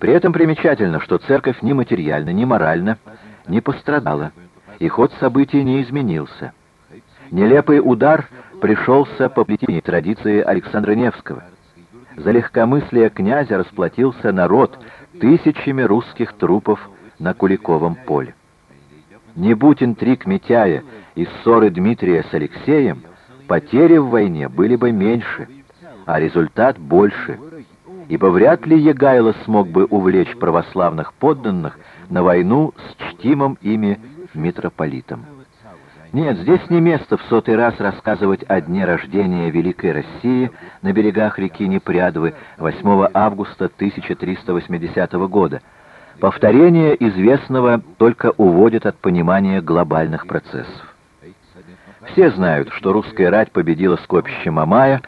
При этом примечательно, что церковь ни материально, ни морально не пострадала, и ход событий не изменился. Нелепый удар пришелся по плетению традиции Александра Невского. За легкомыслие князя расплатился народ тысячами русских трупов на Куликовом поле. Не будь интриг Митяя и ссоры Дмитрия с Алексеем, потери в войне были бы меньше, а результат больше, ибо вряд ли Егайло смог бы увлечь православных подданных на войну с чтимым ими митрополитом. Нет, здесь не место в сотый раз рассказывать о дне рождения Великой России на берегах реки Непрядвы 8 августа 1380 года. Повторение известного только уводит от понимания глобальных процессов. Все знают, что русская рать победила скопище Мамая,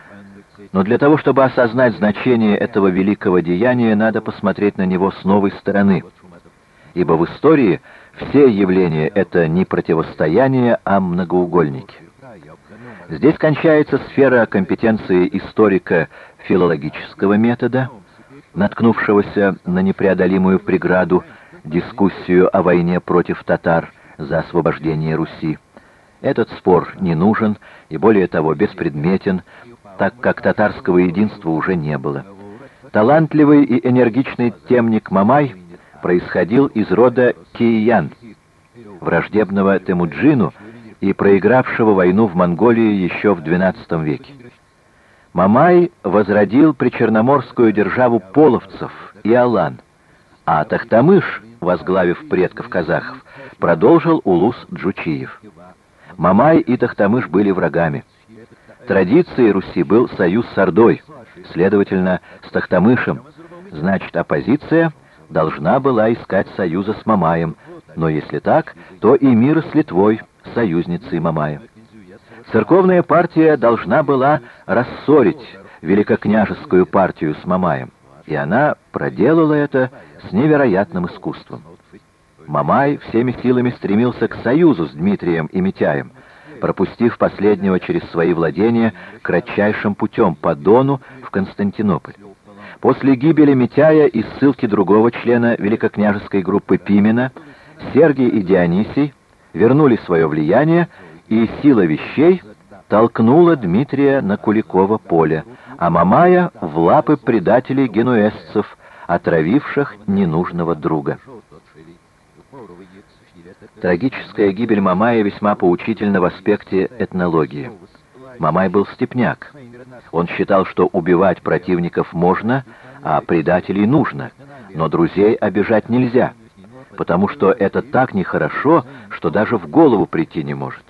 но для того, чтобы осознать значение этого великого деяния, надо посмотреть на него с новой стороны, ибо в истории – все явления — это не противостояние, а многоугольники. Здесь кончается сфера компетенции историка филологического метода, наткнувшегося на непреодолимую преграду дискуссию о войне против татар за освобождение Руси. Этот спор не нужен и, более того, беспредметен, так как татарского единства уже не было. Талантливый и энергичный темник Мамай — происходил из рода Киян, враждебного Темуджину и проигравшего войну в Монголии еще в XII веке. Мамай возродил причерноморскую державу половцев и Алан, а Тахтамыш, возглавив предков казахов, продолжил улус Джучиев. Мамай и Тахтамыш были врагами. Традицией Руси был союз с Ордой, следовательно, с Тахтамышем, значит, оппозиция должна была искать союза с Мамаем, но если так, то и мир с Литвой, союзницей Мамая. Церковная партия должна была рассорить великокняжескую партию с Мамаем, и она проделала это с невероятным искусством. Мамай всеми силами стремился к союзу с Дмитрием и Митяем, пропустив последнего через свои владения кратчайшим путем по Дону в Константинополь. После гибели Митяя и ссылки другого члена великокняжеской группы Пимена, Сергий и Дионисий вернули свое влияние, и сила вещей толкнула Дмитрия на Куликово поле, а Мамая в лапы предателей генуэзцев, отравивших ненужного друга. Трагическая гибель Мамая весьма поучительна в аспекте этнологии. Мамай был степняк. Он считал, что убивать противников можно, а предателей нужно, но друзей обижать нельзя, потому что это так нехорошо, что даже в голову прийти не может.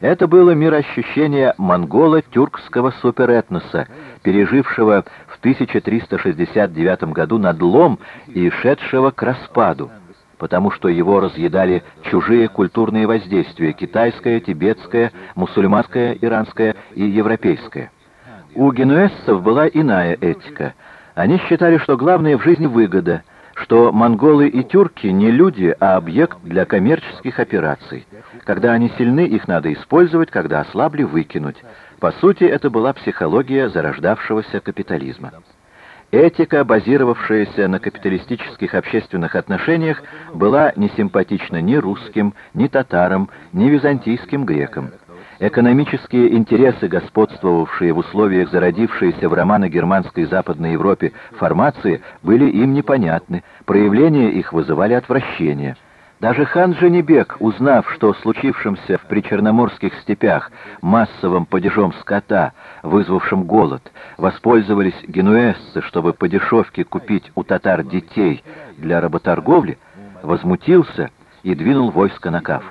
Это было мироощущение монголо-тюркского суперэтноса, пережившего в 1369 году надлом и шедшего к распаду потому что его разъедали чужие культурные воздействия – китайское, тибетское, мусульманское, иранское и европейское. У генуэзцев была иная этика. Они считали, что главное в жизни выгода, что монголы и тюрки не люди, а объект для коммерческих операций. Когда они сильны, их надо использовать, когда ослабли – выкинуть. По сути, это была психология зарождавшегося капитализма. Этика, базировавшаяся на капиталистических общественных отношениях, была несимпатична ни русским, ни татарам, ни византийским грекам. Экономические интересы, господствовавшие в условиях зародившейся в романо-германской Западной Европе формации, были им непонятны, проявления их вызывали отвращение – даже хан Женебек, узнав, что случившемся в причерноморских степях массовым падежом скота, вызвавшим голод, воспользовались генуэзцы, чтобы по дешевке купить у татар детей для работорговли, возмутился и двинул войско на Кафу.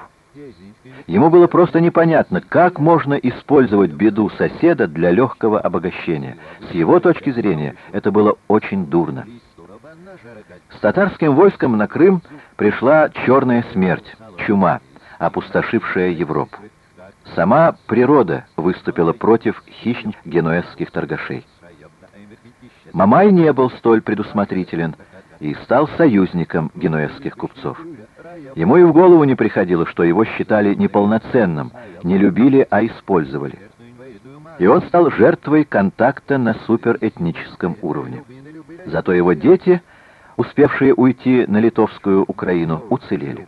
Ему было просто непонятно, как можно использовать беду соседа для легкого обогащения. С его точки зрения это было очень дурно. С татарским войском на Крым пришла черная смерть, чума, опустошившая Европу. Сама природа выступила против хищных генуэзских торгашей. Мамай не был столь предусмотрителен и стал союзником генуэзских купцов. Ему и в голову не приходило, что его считали неполноценным, не любили, а использовали. И он стал жертвой контакта на суперэтническом уровне. Зато его дети успевшие уйти на литовскую Украину, уцелели.